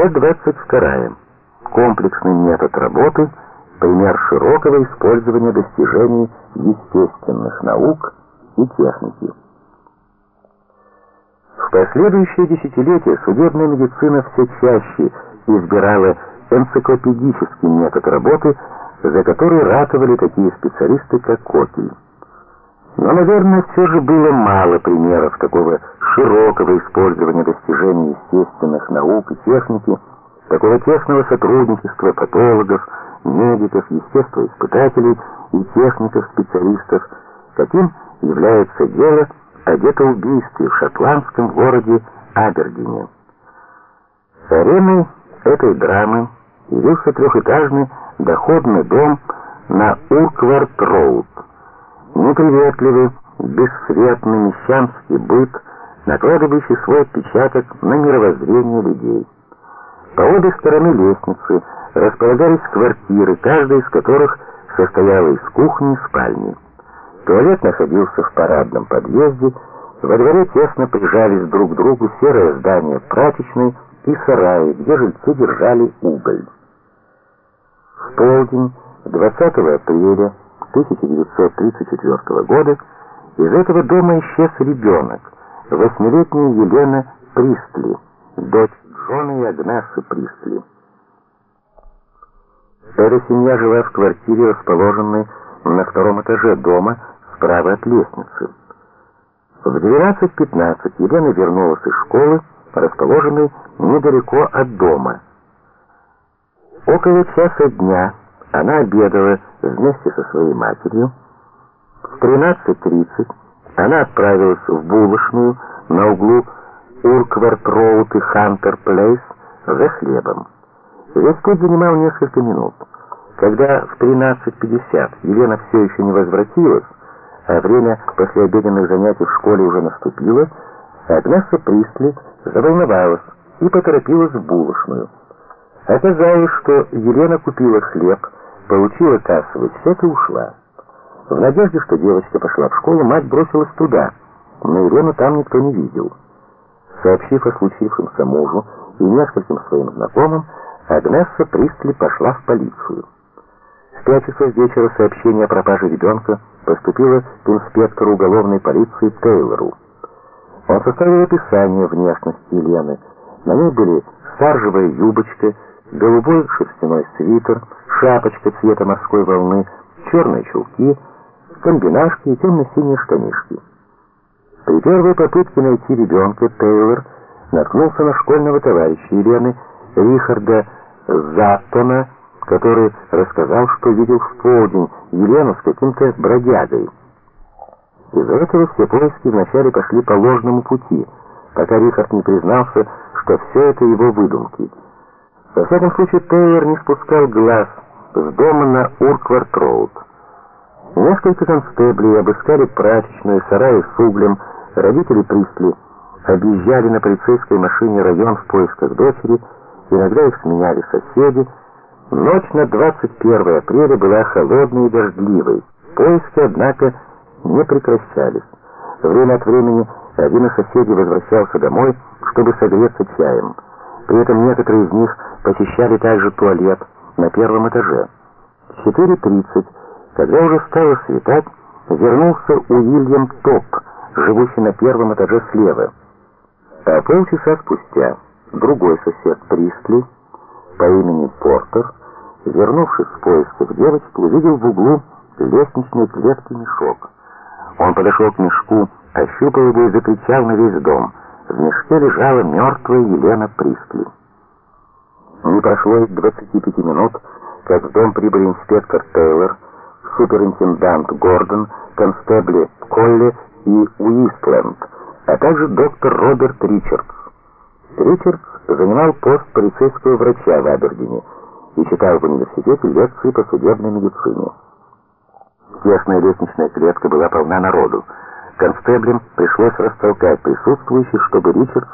Глава 22. Комплексный метод работы. Пример широкого использования достижений естественных наук и техники. В последующие десятилетия судебная медицина все чаще избирала энциклопедический метод работы, за который ратовали такие специалисты, как Кокель. Но, наверное, все же было мало примеров такого широкого использования достижений естественных наук и техники, такого тесного сотрудничества патологов, медиков, естествоиспытателей и техников-специалистов, каким является дело о детоубийстве в шотландском городе Абердине. Ареной этой драмы явился трехэтажный доходный дом на Урквард-Роуд. Неприветливый, бесцветный мещанский быт, накладывающий свой отпечаток на мировоззрение людей. По обе стороны лестницы располагались квартиры, каждая из которых состояла из кухни и спальни. Туалет находился в парадном подъезде, во дворе тесно прижались друг к другу серое здание прачечной и сараи, где жильцы держали уголь. В полдень 20 апреля 1934 года из этого дома исчез ребенок, восьмилетняя Елена Пристли, дочь Джона и Агнасы Пристли. Эта семья жила в квартире, расположенной на втором этаже дома, справа от лестницы. В 12.15 Елена вернулась из школы, расположенной недалеко от дома. Около часа дня она обедала вместе со своей матерью. В 13.30 она отправилась в булочную на углу Урквард-Роуд и Хантер-Плейс за хлебом. Весь путь занимал несколько минут. Когда в 13.50 Елена все еще не возвратилась, а время послеобеденных занятий в школе уже наступило, Агнесса Пристли заволновалась и поторопилась в булочную. Оказалось, что Елена купила хлеб, получила кассовый чек и ушла. В надежде, что девочка пошла в школу, мать бросилась туда, но Елену там никто не видел. Сообщив о случившемся мужу и нескольким своим знакомым, Агнесса Пристли пошла в полицию. В пять часов вечера сообщение о пропаже ребенка поступило к инспектору уголовной полиции Тейлору. Он составил описание внешности Елены. На ней были саржевая юбочка, голубой шерстяной свитер, шапочка цвета морской волны, черные чулки, комбинашки и темно-синие штанишки. При первой попытке найти ребенка Тейлор наткнулся на школьного товарища Елены, Рихарда Заттона, который рассказал, что видел в полдень Елену с каким-то бродягой. Из-за этого все поиски вначале пошли по ложному пути, пока Рихард не признался, что все это его выдумки. Во всяком случае, Тейлор не спускал глаз с дома на Урквард-Роуд. Несколько констеблей обыскали прачечную, сараи с углем, родители Пристли объезжали на полицейской машине район в поисках дочери, иногда их сменяли соседи. Ночь на 21 апреля была холодной и дождливой. Поиски, однако, не прекращались. Время от времени один из соседей возвращался домой, чтобы согреться чаем. При этом некоторые из них посещали также туалет на первом этаже. В 4.30, когда уже стало светать, вернулся Уильям Топ, живущий на первом этаже слева. А полчаса спустя другой сосед Пристли по имени Портер, вернувшись с поисков девочки, увидел в углу лестничной клетки мешок. Он подошел к мешку, ощупал его и закричал на весь дом. В мешке лежала мертвая Елена Пристли. Не прошло и 25 минут, как в дом прибыли инспектор Тейлор, суперинтендант Гордон, констебли Колли и Уистленд, а также доктор Роберт Ричардс. Ричардс занимал пост полицейского врача в Абердине и читал в университете лекции по судебной медицине. Тесная лестничная клетка была полна народу. Констеблем пришлось растолкать присутствующих, чтобы Ричардс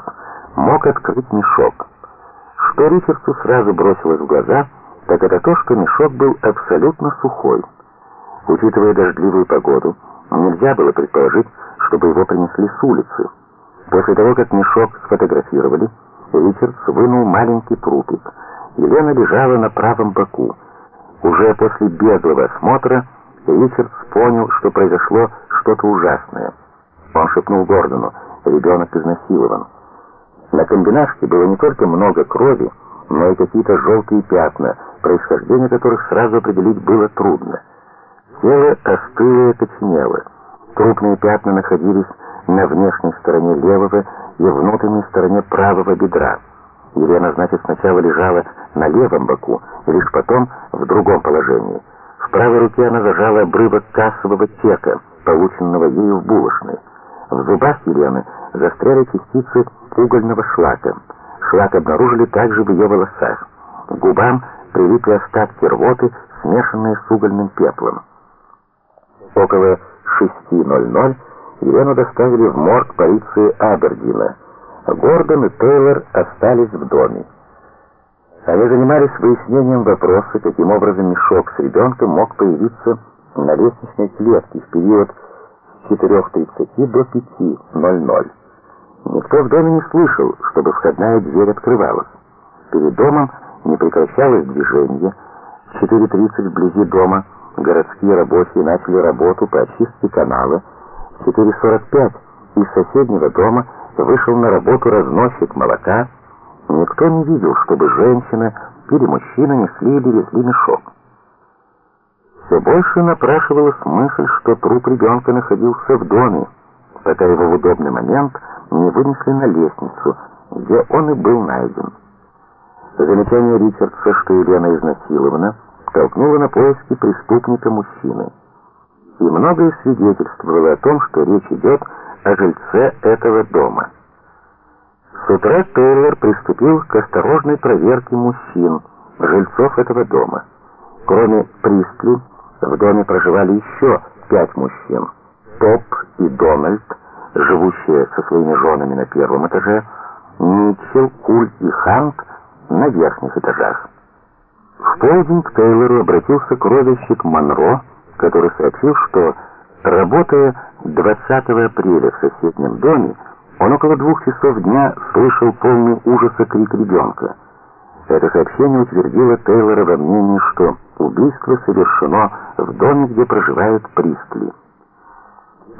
мог открыть мешок. Что Ричардсу сразу бросилось в глаза, так это то, что мешок был абсолютно сухой. Учитывая дождливую погоду, нельзя было предположить, чтобы его принесли с улицы. После того, как мешок сфотографировали, Ричардс вынул маленький трупик. Елена лежала на правом боку. Уже после беглого осмотра Ричардс понял, что произошло что-то ужасное. Он шепнул Гордону, ребенок изнасилован. На комбинашке было не только много крови, но и какие-то желтые пятна, происхождение которых сразу определить было трудно. Тело остыло и окоченело. Крупные пятна находились на внешней стороне левого и внутренней стороне правого бедра. Елена, значит, сначала лежала на левом боку, лишь потом в другом положении. В правой руке она зажала обрывок кассового чека, полученного ею в булочной. В зубах Елены застряли частицы угольного шлака. Шлак обнаружили также в ее волосах. К губам прилипли остатки рвоты, смешанные с угольным пеплом. Около 6.00 Елену доставили в морг полиции Абердина. Гордон и Тейлор остались в доме. Они занимались выяснением вопроса, каким образом мешок с ребенком мог появиться на лестничной клетке в период с 4.30 до 5.00. Никто в доме не слышал, чтобы входная дверь открывалась. Перед домом не прекращалось движение. В 4.30 вблизи дома городские рабочие начали работу по очистке канала. В 4.45 из соседнего дома вышел на работу разносчик молока. Никто не видел, чтобы женщина или мужчина несли или везли мешок. Все больше напрашивалась мысль, что труп ребенка находился в доме, пока его в удобный момент не вынесли на лестницу, где он и был найден. Замечание Ричардса, что Елена изнасилована, толкнуло на поиски преступника мужчины. И многое свидетельствовало о том, что речь идет о жильце этого дома. С утра Тейлор приступил к осторожной проверке мужчин, жильцов этого дома. Кроме Пристли, в доме проживали еще пять мужчин. Топ и Дональд, живущие со своими женами на первом этаже, Митчелл, Куль и Ханк на верхних этажах. В полдень к Тейлору обратился кровельщик Монро, который сообщил, что, работая 20 апреля в соседнем доме, он около двух часов дня слышал полный ужаса крик ребенка. Это сообщение утвердило Тейлора во мнении, что убийство совершено в доме, где проживает Пристли.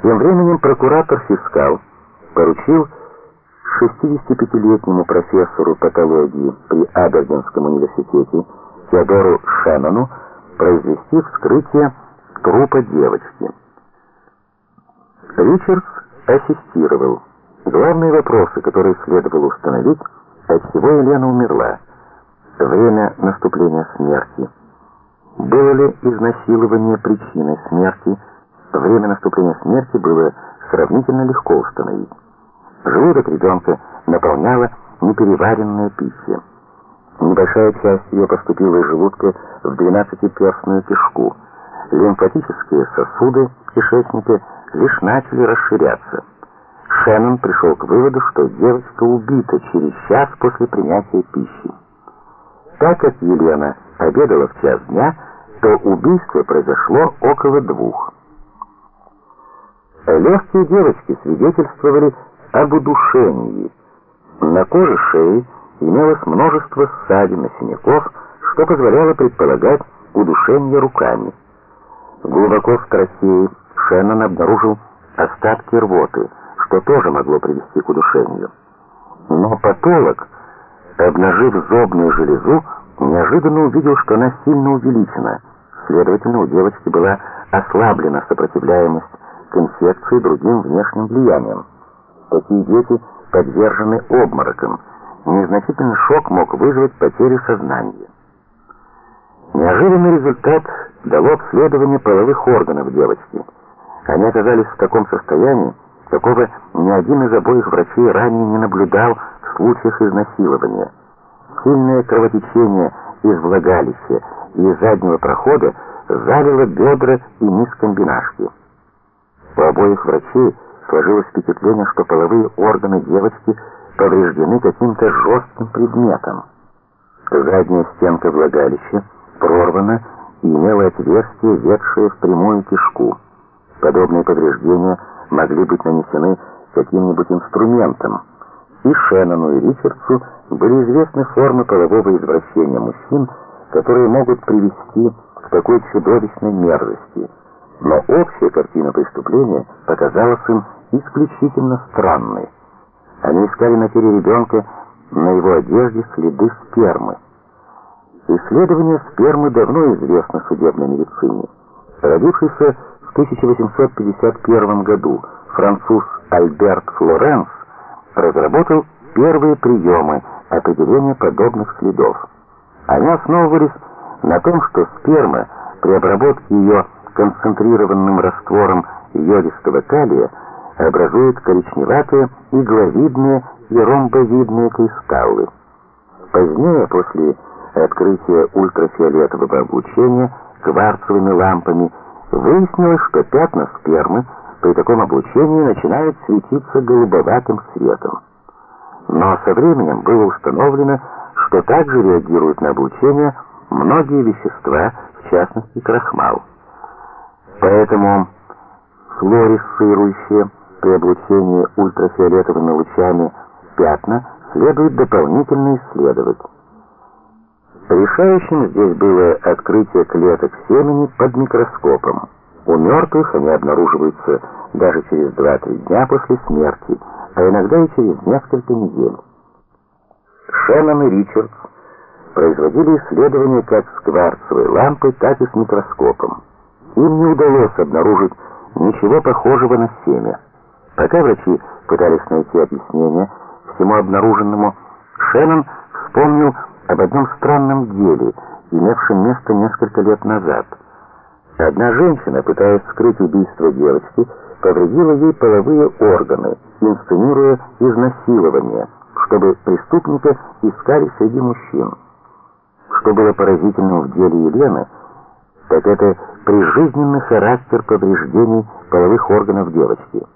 Тем временем прокуратор-фискал поручил 65-летнему профессору патологии при Абердинском университете Теодору Шеннону произвести вскрытие трупа девочки. Ричардс ассистировал. Главные вопросы, которые следовало установить, от чего Елена умерла, время наступления смерти, было ли изнасилование причиной смерти, время наступления смерти было сравнительно легко установить. Желудок ребенка наполняла непереваренная пища. Небольшая часть ее поступила из желудка в двенадцатиперстную кишку. Лимфатические сосуды кишечника лишь начали расширяться. Шеннон пришел к выводу, что девочка убита через час после принятия пищи. Так как Елена обедала в час дня, то убийство произошло около двух. Легкие девочки свидетельствовали об удушении. На коже шеи имелось множество ссадин и синяков, что позволяло предполагать удушение руками. Глубоко в трахее Шеннон обнаружил остатки рвоты, что тоже могло привести к удушению. Но патолог, обнажив зобную железу, неожиданно увидел, что она сильно увеличена. Следовательно, у девочки была ослаблена сопротивляемость к инфекции и другим внешним влияниям. Такие дети подвержены обморокам. Незначительный шок мог вызвать потерю сознания. Неожиданный результат дало обследование половых органов девочки. Они оказались в таком состоянии, какого ни один из обоих врачей ранее не наблюдал в случаях изнасилования. Сильное кровотечение из влагалища и из заднего прохода залило бедра и низ комбинашки. У обоих врачей сложилось впечатление, что половые органы девочки повреждены каким-то жестким предметом. Задняя стенка влагалища прорвана и имела отверстие, ведшее в прямую кишку. Подобные повреждения могли быть нанесены каким-нибудь инструментом. И Шеннону, и Ричардсу были известны формы полового извращения мужчин, которые могут привести к такой чудовищной мерзости. Но общая картина преступления показалась им исключительно странной. Они искали на теле ребенка на его одежде следы спермы. Исследование спермы давно известно судебной медицине. Родившийся в 1851 году француз Альберт Флоренс разработал первые приемы определения подобных следов. Они основывались на том, что сперма при обработке ее концентрированным раствором йодистого калия образует коричневатые игловидные и ромбовидные кристаллы. Позднее, после открытия ультрафиолетового облучения кварцевыми лампами, выяснилось, что пятна спермы при таком облучении начинают светиться голубоватым светом. Но со временем было установлено, что также реагируют на облучение многие вещества, в частности крахмал. Поэтому флуоресцирующие при облучении ультрафиолетовыми лучами пятна следует дополнительно исследовать. Решающим здесь было открытие клеток семени под микроскопом. У мертвых они обнаруживаются даже через 2-3 дня после смерти, а иногда и через несколько недель. Шеннон и Ричардс производили исследования как с кварцевой лампой, так и с микроскопом. Им не удалось обнаружить ничего похожего на семя. Пока врачи пытались найти объяснение всему обнаруженному, Шеннон вспомнил об одном странном деле, имевшем место несколько лет назад. Одна женщина, пытаясь скрыть убийство девочки, повредила ей половые органы, инсценируя изнасилование, чтобы преступника искали среди мужчин. Что было поразительным в деле Елены, так это прижизненный характер повреждений половых органов девочки.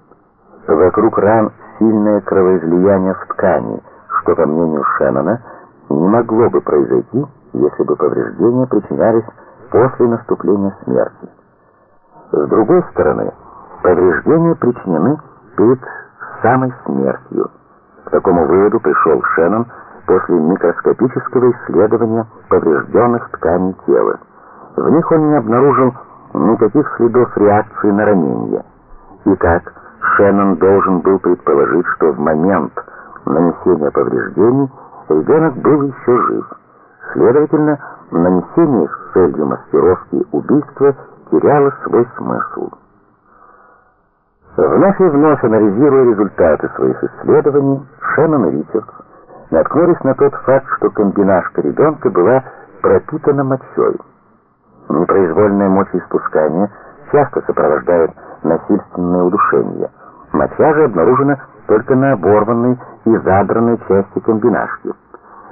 Вокруг ран сильное кровоизлияние в ткани, что, по мнению Шеннона, не могло бы произойти, если бы повреждения причинялись после наступления смерти. С другой стороны, повреждения причинены перед самой смертью. К такому выводу пришел Шеннон после микроскопического исследования поврежденных тканей тела. В них он не обнаружил никаких следов реакции на ранение. Итак, Шеннон должен был предположить, что в момент нанесения повреждений ребенок был еще жив. Следовательно, нанесение с целью маскировки убийства теряло свой смысл. Вновь и вновь анализируя результаты своих исследований, Шеннон и Ричардс наткнулись на тот факт, что комбинашка ребенка была пропитана мочой. Непроизвольное мочеиспускание часто сопровождает насильственное удушение. Моча же обнаружена только на оборванной и задранной части комбинашки.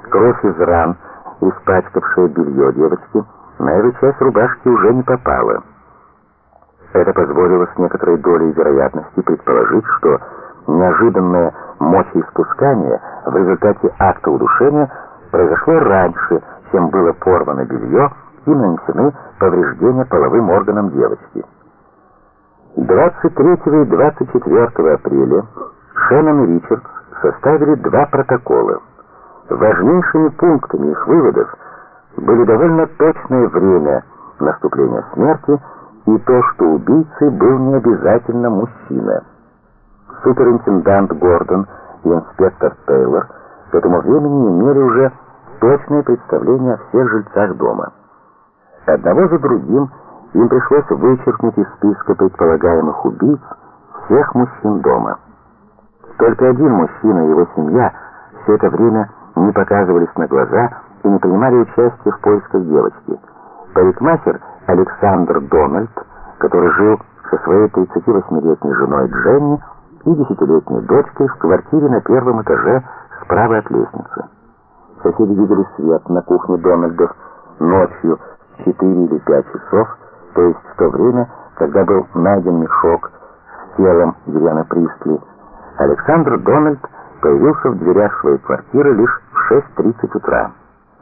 Кровь из ран, испачкавшая белье девочки, на эту часть рубашки уже не попала. Это позволило с некоторой долей вероятности предположить, что неожиданное мочеиспускание в результате акта удушения произошло раньше, чем было порвано белье и нанесены повреждения половым органам девочки. 23 и 24 апреля Шеннон и Ричардс составили два протокола. Важнейшими пунктами их выводов были довольно точное время наступления смерти и то, что убийцей был не обязательно мужчина. Суперинтендант Гордон и инспектор Тейлор к этому времени имели уже точное представление о всех жильцах дома. Одного за другим им пришлось вычеркнуть из списка предполагаемых убийц всех мужчин дома. Только один мужчина и его семья все это время не показывались на глаза и не принимали участия в поисках девочки. Парикмахер Александр Дональд, который жил со своей 38-летней женой Дженни и 10-летней дочкой в квартире на первом этаже справа от лестницы. Соседи видели свет на кухне Дональдов ночью в 4 или 5 часов, то есть в то время, когда был найден мешок с телом Елены Пристли. Александр Дональд появился в дверях своей квартиры лишь в 6.30 утра.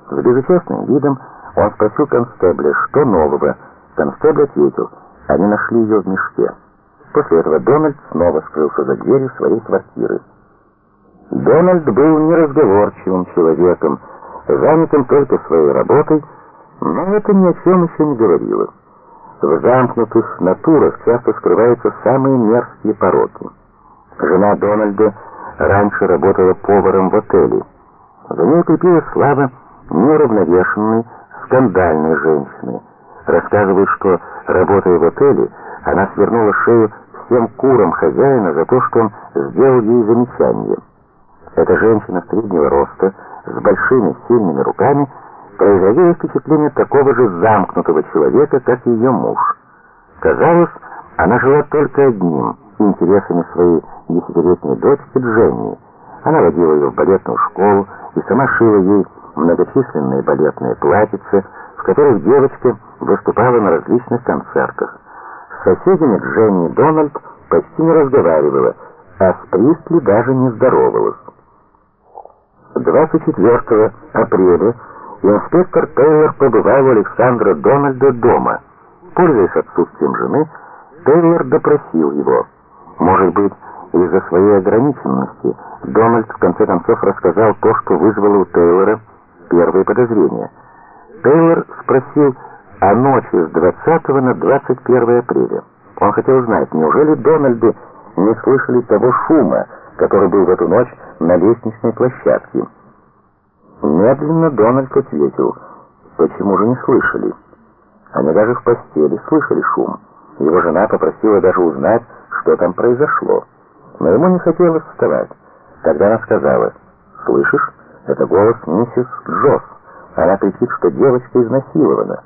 С безучастным видом он спросил констебля, что нового. Констебль ответил, они нашли ее в мешке. После этого Дональд снова скрылся за дверью своей квартиры. Дональд был неразговорчивым человеком, занятым только своей работой, но это ни о чем еще не говорило. В замкнутых натурах часто скрываются самые мерзкие пороки. Жена Дональда раньше работала поваром в отеле. За ней укрепилась слава неуравновешенной, скандальной женщины. Рассказывают, что, работая в отеле, она свернула шею всем курам хозяина за то, что он сделал ей замечание. Эта женщина среднего роста, с большими сильными руками, производила впечатление такого же замкнутого человека, как и ее муж. Казалось, она жила только одним — интересами своей десятилетней дочки Дженни. Она водила ее в балетную школу и сама шила ей многочисленные балетные платьица, в которых девочка выступала на различных концертах. С соседями Дженни Дональд почти не разговаривала, а с Пристли даже не здоровалась. 24 апреля инспектор Тейлор побывал у Александра Дональда дома. Пользуясь отсутствием жены, Тейлор допросил его. Может быть, из-за своей ограниченности Дональд в конце концов рассказал то, что вызвало у Тейлора первые подозрения. Тейлор спросил о ночи с 20 на 21 апреля. Он хотел знать, неужели Дональды не слышали того шума, который был в эту ночь на лестничной площадке. Медленно Дональд ответил, почему же не слышали? Они даже в постели слышали шум. Его жена попросила даже узнать, что там произошло. Но ему не хотелось вставать. Тогда она сказала, «Слышишь, это голос миссис Джосс. Она кричит, что девочка изнасилована».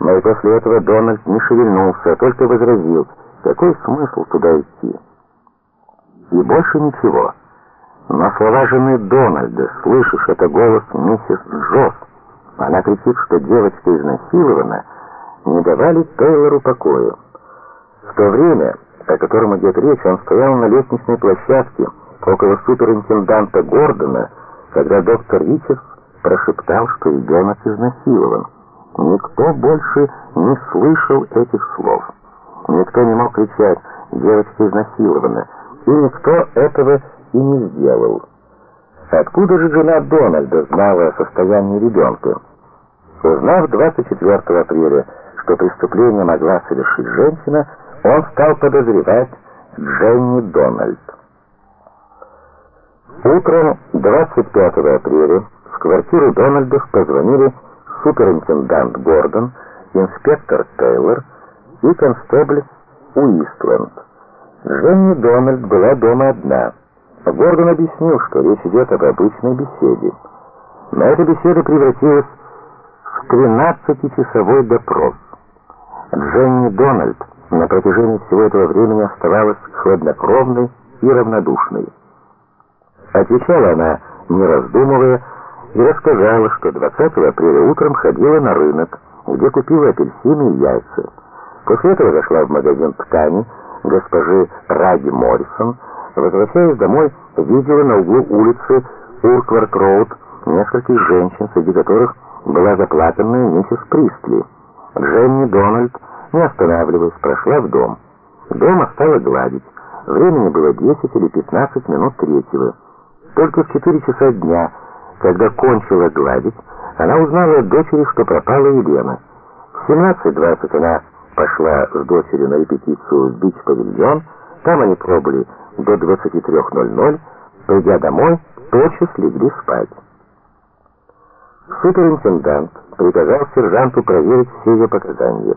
Но и после этого Дональд не шевельнулся, а только возразил, какой смысл туда идти? И больше ничего. Но слова жены Дональда, слышишь, это голос миссис Джосс. Она кричит, что девочка изнасилована, не давали Тейлору покоя. В то время, о котором идет речь, он стоял на лестничной площадке около суперинтенданта Гордона, когда доктор Ричард прошептал, что ребенок изнасилован. Никто больше не слышал этих слов. Никто не мог кричать «девочка изнасилована», и никто этого и не сделал. Откуда же жена Дональда знала о состоянии ребенка? Узнав 24 апреля, что преступление могла совершить женщина, он стал подозревать Дженни Дональд. Утром 25 апреля в квартиру Дональдов позвонили суперинтендант Гордон, инспектор Тейлор и констебль Уистленд. Дженни Дональд была дома одна. Гордон объяснил, что речь идет об обычной беседе. Но эта беседа превратилась в 13-часовой допрос. Дженни Дональд на протяжении всего этого времени оставалась хладнокровной и равнодушной. Отвечала она, не раздумывая, и рассказала, что 20 апреля утром ходила на рынок, где купила апельсины и яйца. После этого зашла в магазин ткани госпожи Раги Моррисон, возвращаясь домой, видела на углу улицы Уркварк-Роуд нескольких женщин, среди которых была заплаканная миссис Пристли. Дженни Дональд, не останавливаясь, прошла в дом. Дома стала гладить. Времени было 10 или 15 минут третьего. Только в 4 часа дня, когда кончила гладить, она узнала от дочери, что пропала Елена. В 17.20 она пошла с дочерью на репетицию в бич-павильон, там они пробыли до 23.00, придя домой, тотчас легли спать. Суперинтендант приказал сержанту проверить все ее показания.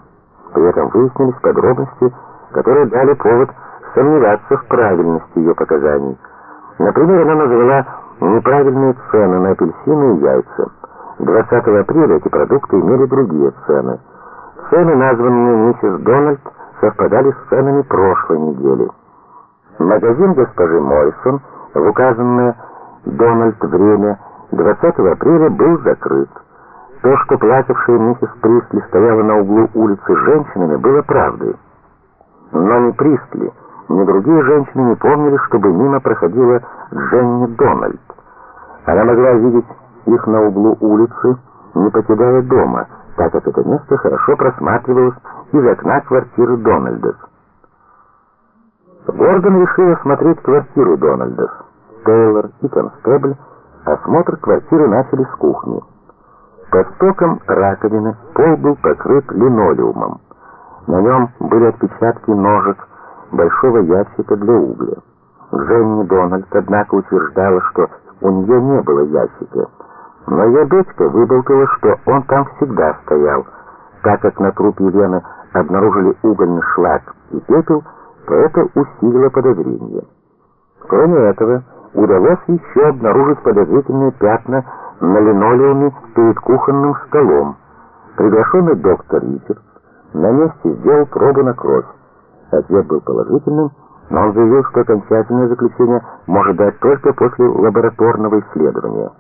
При этом выяснились подробности, которые дали повод сомневаться в правильности ее показаний. Например, она назвала неправильные цены на апельсины и яйца. 20 апреля эти продукты имели другие цены. Цены, названные миссис Дональд, совпадали с ценами прошлой недели. Магазин госпожи Мойсон в указанное Дональд время 20 апреля был закрыт. То, что плакавшая миссис Пристли стояла на углу улицы женщинами, было правдой. Но ни Пристли, ни другие женщины не помнили, чтобы мимо проходила Дженни Дональд. Она могла видеть их на углу улицы, не покидая дома, так как это место хорошо просматривалось из окна квартиры Дональдов. Гордон решил осмотреть квартиру Дональдов. Тейлор и констебль осмотр квартиры начали с кухни. Под стоком раковины пол был покрыт линолеумом. На нем были отпечатки ножек большого ящика для угля. Дженни Дональд, однако, утверждала, что у нее не было ящика. Ее дочка выболтала, что он там всегда стоял, так как на трупе Елены обнаружили угольный шлак и пепел, то это усилило подозрение. Кроме этого, удалось еще обнаружить подозрительные пятна на линолеуме перед кухонным столом. Приглашенный доктор Ричардс на месте сделал пробу на кровь. Ответ был положительным, но он заявил, что окончательное заключение может дать только после лабораторного исследования.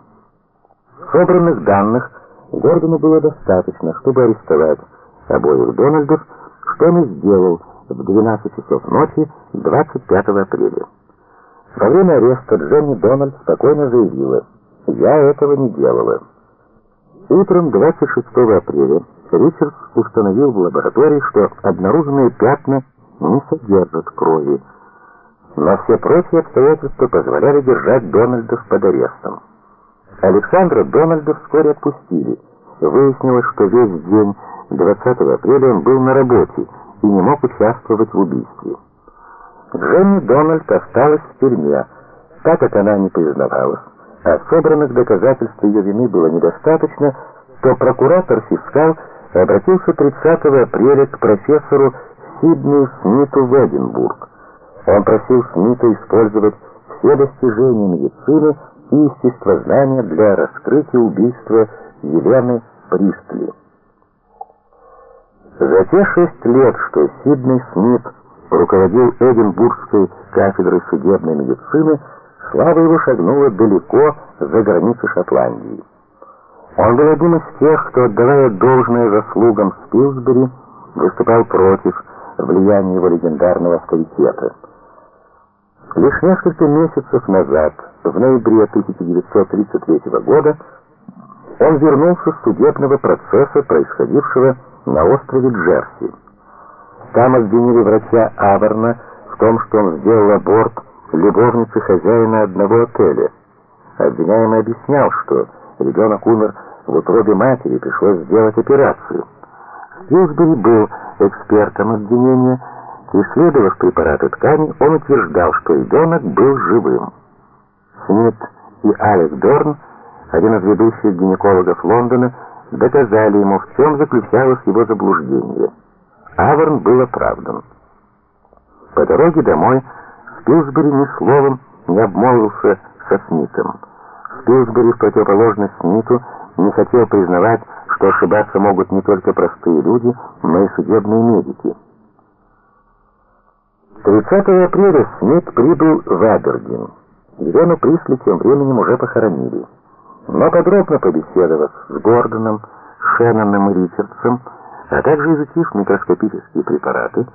Собранных данных Гордону было достаточно, чтобы арестовать обоих Дональдов, что он и сделал в 12 часов ночи 25 апреля. Во время ареста Дженни Дональд спокойно заявила, «Я этого не делала». Утром 26 апреля Ричардс установил в лаборатории, что обнаруженные пятна не содержат крови, но все прочие обстоятельства позволяли держать Дональдов под арестом. Александра Дональда вскоре отпустили. Выяснилось, что весь день 20 апреля он был на работе и не мог участвовать в убийстве. Дженни Дональд осталась в тюрьме, так как она не признавалась, а собранных доказательств ее вины было недостаточно, то прокуратор-фискал обратился 30 апреля к профессору Сиднею Смиту в Эдинбург. Он просил Смита использовать все достижения медицины и естествознания для раскрытия убийства Елены Пристли. За те шесть лет, что Сидней Смит руководил Эдинбургской кафедрой судебной медицины, слава его шагнула далеко за границы Шотландии. Он был одним из тех, кто, отдавая должное заслугам Спилсбери, выступал против влияния его легендарного авторитета. Лишь несколько месяцев назад, в ноябре 1933 года, он вернулся с судебного процесса, происходившего на острове Джерси. Там обвинили врача Аверна в том, что он сделал аборт любовницы хозяина одного отеля. Обвиняемый объяснял, что ребенок умер в утробе матери, пришлось сделать операцию. Спилсбери был экспертом обвинения, Исследовав препараты ткани, он утверждал, что ребенок был живым. Смит и Алек Дорн, один из ведущих гинекологов Лондона, доказали ему, в чем заключалось его заблуждение. Аверн был оправдан. По дороге домой Спилсбери ни словом не обмолвился со Смитом. Спилсбери, в противоположность Смиту, не хотел признавать, что ошибаться могут не только простые люди, но и судебные медики. 30 апреля Смит прибыл в Абердин. Елену Присли тем временем уже похоронили. Но подробно побеседовав с Гордоном, Шенноном и Ричардсом, а также изучив микроскопические препараты,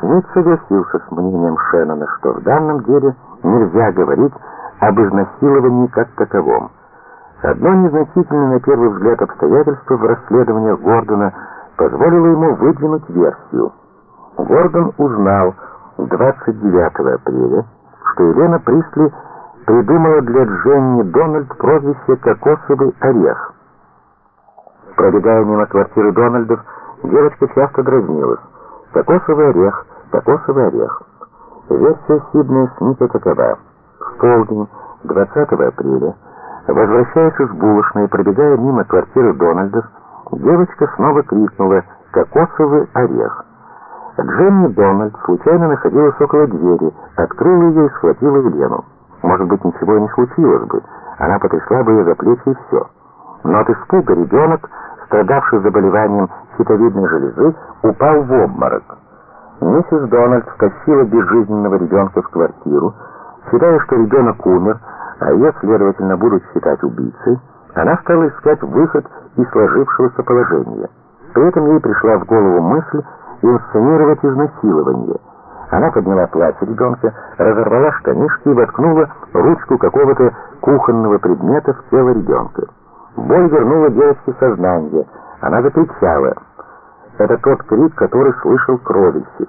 Смит согласился с мнением Шеннона, что в данном деле нельзя говорить об изнасиловании как таковом. Одно незначительное на первый взгляд обстоятельство в расследованиях Гордона позволило ему выдвинуть версию. Гордон узнал, 29 апреля, что Елена Присли придумала для Дженни Дональд прозвище «Кокосовый орех». Пробегая мимо квартиры Дональдов, девочка часто дразнилась. «Кокосовый орех, кокосовый орех». Версия Сиднея Смита такова. В полдень 20 апреля, возвращаясь из булочной пробегая мимо квартиры Дональдов, девочка снова крикнула «Кокосовый орех». Дженни Дональд случайно находилась около двери, открыла ее и схватила Елену. Может быть, ничего и не случилось бы, она потрясла бы ее за плечи и все. Но от испуга ребенок, страдавший заболеванием щитовидной железы, упал в обморок. Миссис Дональд втащила безжизненного ребенка в квартиру, считая, что ребенок умер, а ее, следовательно, будут считать убийцей, она стала искать выход из сложившегося положения. При этом ей пришла в голову мысль, инсценировать изнасилование. Она подняла платье ребенка, разорвала штанишки и воткнула ручку какого-то кухонного предмета в тело ребенка. Боль вернула девочке сознание. Она закричала. Это тот крик, который слышал кровельщик.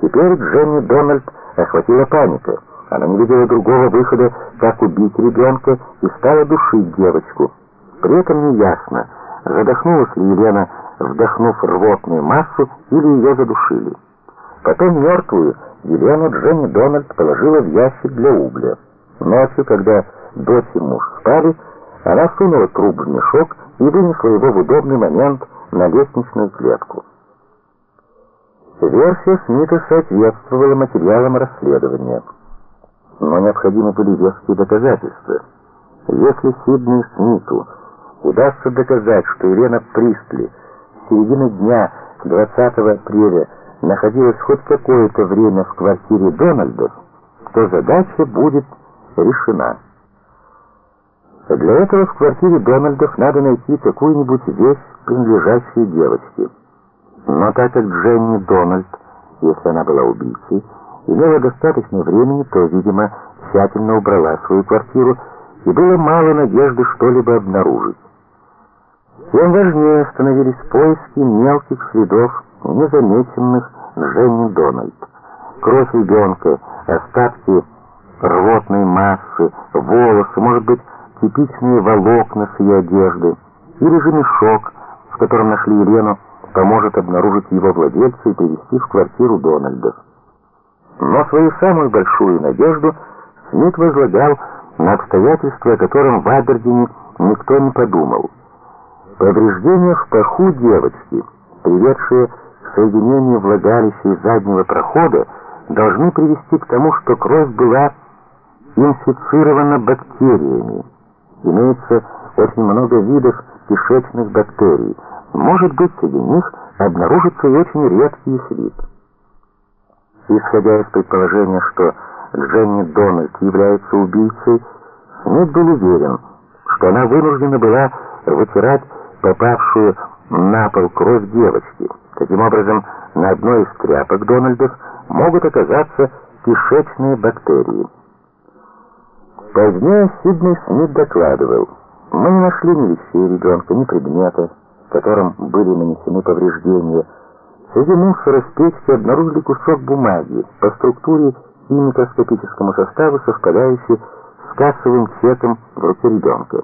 Теперь Дженни Дональд охватила паника. Она не видела другого выхода, как убить ребенка, и стала душить девочку. При этом неясно, задохнулась ли Елена, вдохнув рвотную массу, или ее задушили. Потом мертвую Елену Дженни Дональд положила в ящик для угля. Ночью, когда дочь и муж спали, она сунула труп в мешок и вынесла его в удобный момент на лестничную клетку. Версия Смита соответствовала материалам расследования, но необходимы были веские доказательства. Если Сиднey Смиту удастся доказать, что Елена Пристли в середине дня 20 апреля находилась хоть какое-то время в квартире Дональдов, то задача будет решена. Для этого в квартире Дональдов надо найти какую-нибудь вещь, принадлежащую девочке. Но так как Дженни Дональд, если она была убийцей, имела достаточно времени, то, видимо, тщательно убрала свою квартиру, и было мало надежды что-либо обнаружить. Тем важнее становились поиски мелких следов, незамеченных Дженни Дональд. Кровь ребенка, остатки рвотной массы, волосы, может быть, типичные волокна с ее одежды, или же мешок, в котором нашли Елену, поможет обнаружить его владельца и привести в квартиру Дональдов. Но свою самую большую надежду Смит возлагал на обстоятельства, о котором в Абердине никто не подумал. Повреждения в паху девочки, приведшие к соединению влагалища и заднего прохода, должны привести к тому, что кровь была инфицирована бактериями. Имеется очень много видов кишечных бактерий. Может быть, среди них обнаружится и очень редкий вид. Исходя из предположения, что Дженни Дональд является убийцей, Смит был уверен, что она вынуждена была вытирать попавшую на пол кровь девочки. Таким образом, на одной из тряпок Дональдов могут оказаться кишечные бактерии. Позднее Сидней Смит докладывал, мы не нашли ни вещей ребенка, ни предмета, которым были нанесены повреждения. Среди мусора с печки обнаружили кусок бумаги по структуре и микроскопическому составу, совпадающий с кассовым чеком в руке ребенка.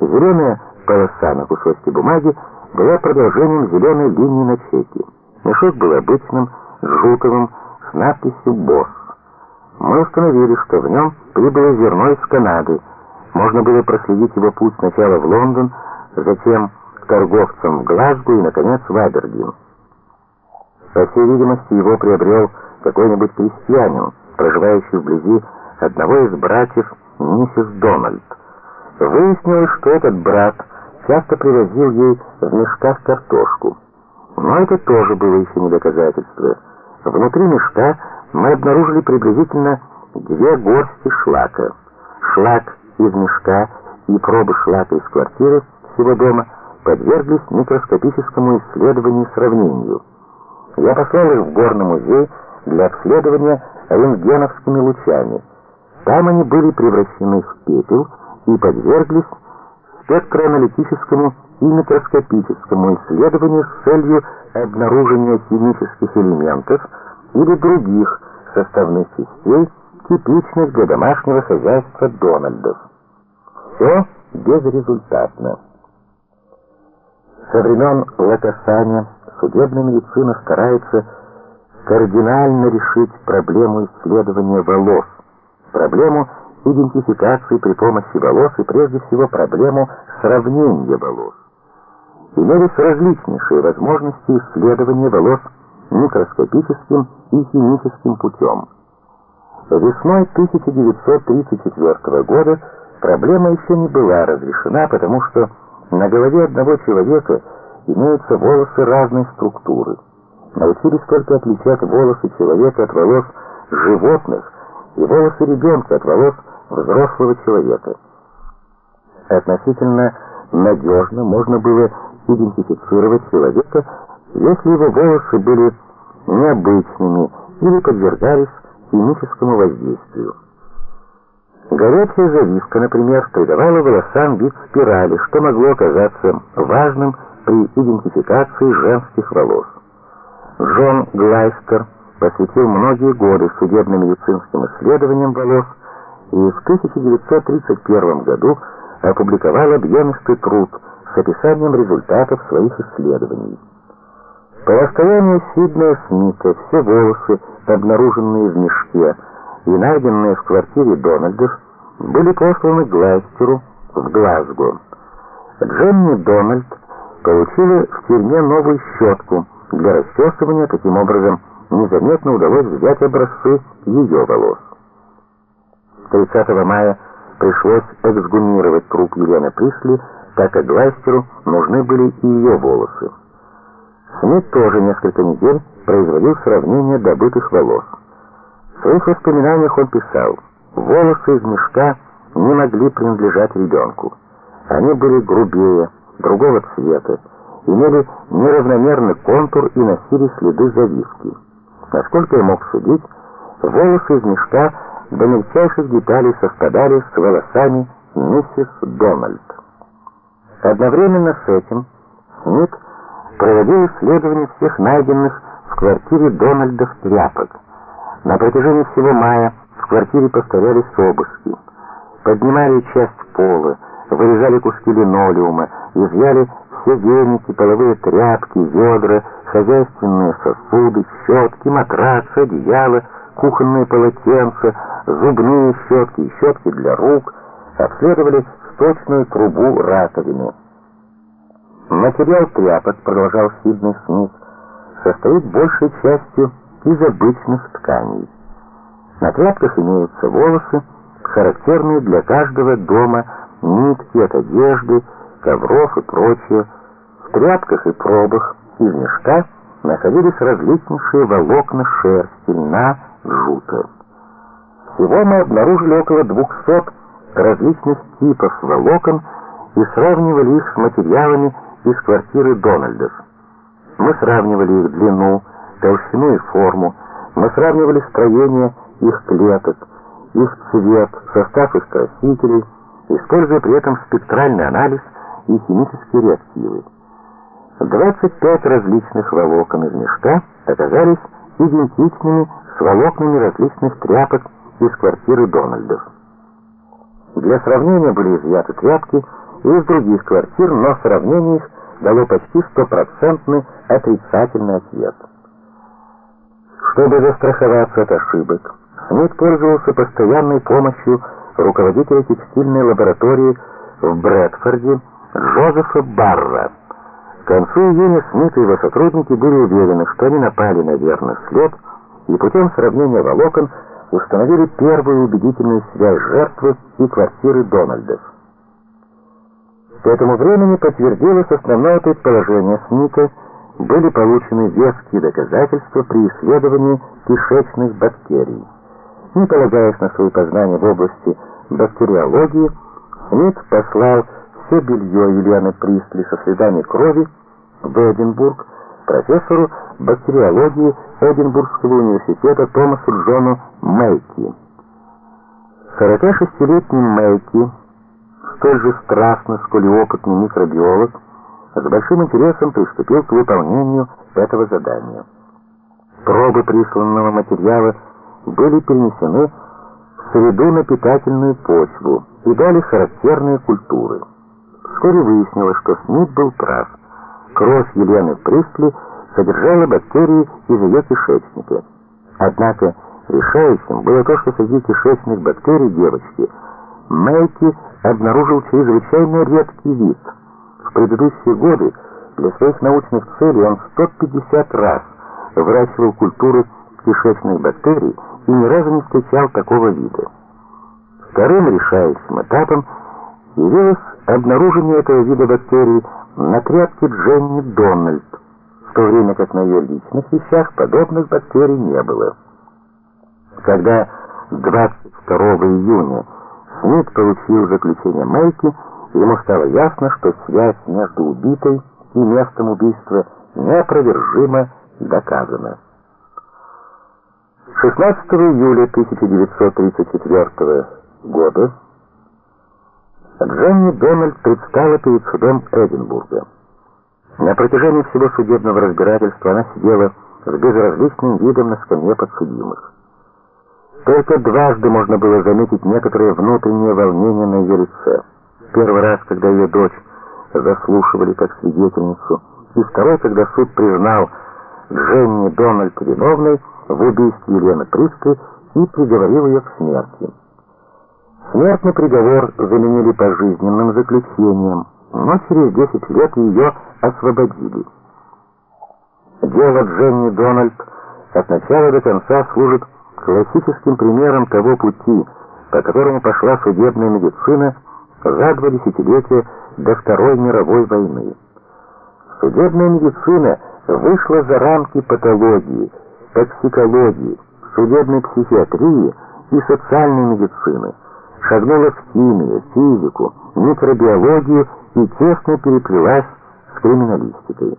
Зеленая полоса на кусочке бумаги была продолжением зеленой линии на чеке. Мешок был обычным, жутовым, с надписью «Босс». Мы установили, что в нем прибыло зерно из Канады. Можно было проследить его путь сначала в Лондон, затем к торговцам в Глазго и, наконец, в Абердин. По всей видимости, его приобрел какой-нибудь крестьянин, проживающий вблизи одного из братьев миссис Дональд. Выяснилось, что этот брат часто привозил ей в мешках картошку. Но это тоже было еще не доказательство. Внутри мешка мы обнаружили приблизительно две горсти шлака. Шлак из мешка и пробы шлака из квартиры всего дома подверглись микроскопическому исследованию и сравнению. Я послал их в горный музей для обследования рентгеновскими лучами. Там они были превращены в пепел и подверглись спектроаналитическому и микроскопическому исследованию с целью обнаружения химических элементов или других составных частей, типичных для домашнего хозяйства Дональдов. Все безрезультатно. Со времен Лакасаня судебная медицина старается кардинально решить проблему исследования волос, проблему идентификации при помощи волос и прежде всего проблему сравнения волос. Имелись различнейшие возможности исследования волос микроскопическим и химическим путем. Весной 1934 года проблема еще не была разрешена, потому что на голове одного человека имеются волосы разной структуры. Научились только отличать волосы человека от волос животных и волосы ребенка от волос взрослого человека. Относительно надежно можно было идентифицировать человека, если его волосы были необычными или подвергались химическому воздействию. Горячая завивка, например, придавала волосам вид спирали, что могло оказаться важным при идентификации женских волос. Джон Глайстер посвятил многие годы судебно-медицинским исследованиям волос и в 1931 году опубликовал объемистый труд с описанием результатов своих исследований. По настоянию Сиднея Смита все волосы, обнаруженные в мешке и найденные в квартире Дональдов, были посланы Глайстеру в Глазго. Дженни Дональд получила в тюрьме новую щетку для расчесывания, таким образом незаметно удалось взять образцы ее волос. 30 мая пришлось эксгумировать труп Елены Присли, так как Глайстеру нужны были и ее волосы. Смит тоже несколько недель производил сравнение добытых волос. В своих воспоминаниях он писал, волосы из мешка не могли принадлежать ребенку. Они были грубее, другого цвета, имели неравномерный контур и носили следы завивки. Насколько я мог судить, волосы из мешка до мельчайших деталей совпадали с волосами миссис Дональд. Одновременно с этим Смит проводил исследование всех найденных в квартире Дональдов тряпок. На протяжении всего мая в квартире повторялись обыски. Поднимали часть пола, вырезали куски линолеума, изъяли все веники, половые тряпки, ведра, хозяйственные сосуды, щетки, матрацы, одеяла, кухонные полотенца, зубные щетки и щетки для рук, обследовали сточную трубу раковины. Материал тряпок, продолжал Сиднey Смит, состоит большей частью из обычных тканей. На тряпках имеются волосы, характерные для каждого дома, нитки от одежды, ковров и прочее. В тряпках и пробах из мешка находились различнейшие волокна шерсти, льна, жута. Всего мы обнаружили около 200 различных типов волокон и сравнивали их с материалами из квартиры Дональдов. Мы сравнивали их длину, толщину и форму, мы сравнивали строение их клеток, их цвет, состав их красителей, используя при этом спектральный анализ и химические реактивы. 25 различных волокон из мешка оказались идентичными с волокнами различных тряпок из квартиры Дональдов. Для сравнения были изъяты тряпки из других квартир, но сравнение их дало почти стопроцентный отрицательный ответ. Чтобы застраховаться от ошибок, Смит пользовался постоянной помощью руководителя текстильной лаборатории в Брэдфорде Джозефа Барра. К концу июня Смит и его сотрудники были уверены, что они напали на верный след и путем сравнения волокон установили первую убедительную связь жертвы и квартиры Дональдов. К этому времени подтвердилось основное предположение Смита, были получены веские доказательства при исследовании кишечных бактерий. Не полагаясь на свои познания в области бактериологии, Смит послал все белье Юлианы Пристли со следами крови в Эдинбург профессору бактериологии Эдинбургского университета Томасу Джону Мейки. 46-летний Мейки, столь же страстно, сколь и опытный микробиолог, с большим интересом приступил к выполнению этого задания. Пробы присланного материала были перенесены в среду на питательную почву и дали характерные культуры. Вскоре выяснилось, что Смит был прав. Кровь Елены Пристли содержала бактерии из ее кишечника. Однако решающим было то, что среди кишечных бактерий девочки Мейки обнаружил чрезвычайно редкий вид. В предыдущие годы для своих научных целей он 150 раз выращивал культуры кишечных бактерий и ни разу не встречал такого вида. Вторым решающим этапом явилось обнаружение этого вида бактерий на тряпке Дженни Дональд, в то время как на ее личных вещах подобных бактерий не было. Когда 22 июня Смит получил заключение Мэйки, ему стало ясно, что связь между убитой и местом убийства неопровержимо доказана. 16 июля 1934 года Дженни Дональд предстала перед судом Эдинбурга. На протяжении всего судебного разбирательства она сидела с безразличным видом на скамье подсудимых. Только дважды можно было заметить некоторое внутреннее волнение на ее лице. Первый раз, когда ее дочь заслушивали как свидетельницу, и второй, когда суд признал Дженни Дональд виновной в убийстве Елены Приски и приговорил ее к смерти. Смертный приговор заменили пожизненным заключением, но через 10 лет ее освободили. Дело Дженни Дональд от начала до конца служит классическим примером того пути, по которому пошла судебная медицина за два десятилетия до Второй мировой войны. Судебная медицина вышла за рамки патологии, токсикологии, судебной психиатрии и социальной медицины, шагнула в химию, физику, микробиологию и тесно переплелась с криминалистикой.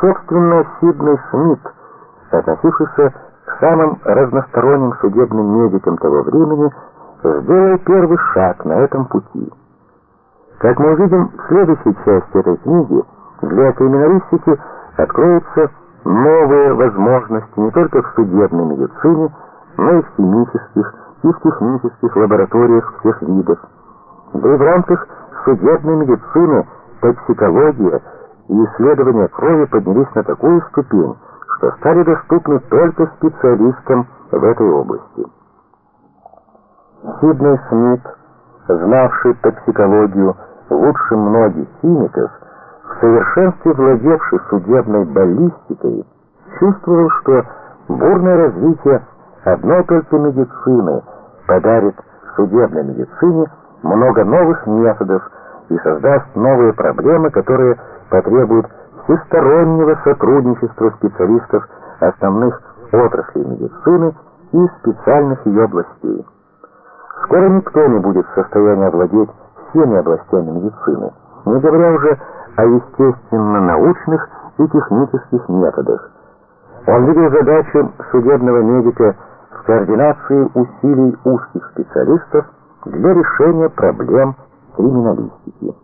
Собственно, Сиднey Смит, относившийся к самым разносторонним судебным медикам того времени, сделал первый шаг на этом пути. Как мы увидим в следующей части этой книги, для криминалистики откроются новые возможности не только в судебной медицине, но и в химических и в технических лабораториях всех видов. Да и в рамках судебной медицины токсикология и исследования крови поднялись на такую ступень, что стали доступны только специалистам в этой области. Сидней Смит, знавший токсикологию лучше многих химиков, в совершенстве владевший судебной баллистикой, чувствовал, что бурное развитие одной только медицины подарит судебной медицине много новых методов и создаст новые проблемы, которые потребуют всестороннего сотрудничества специалистов основных отраслей медицины и специальных ее областей. Скоро никто не будет в состоянии овладеть всеми областями медицины, не говоря уже о естественно-научных и технических методах. Он видел задачу судебного медика в координации усилий узких специалистов для решения проблем криминалистики.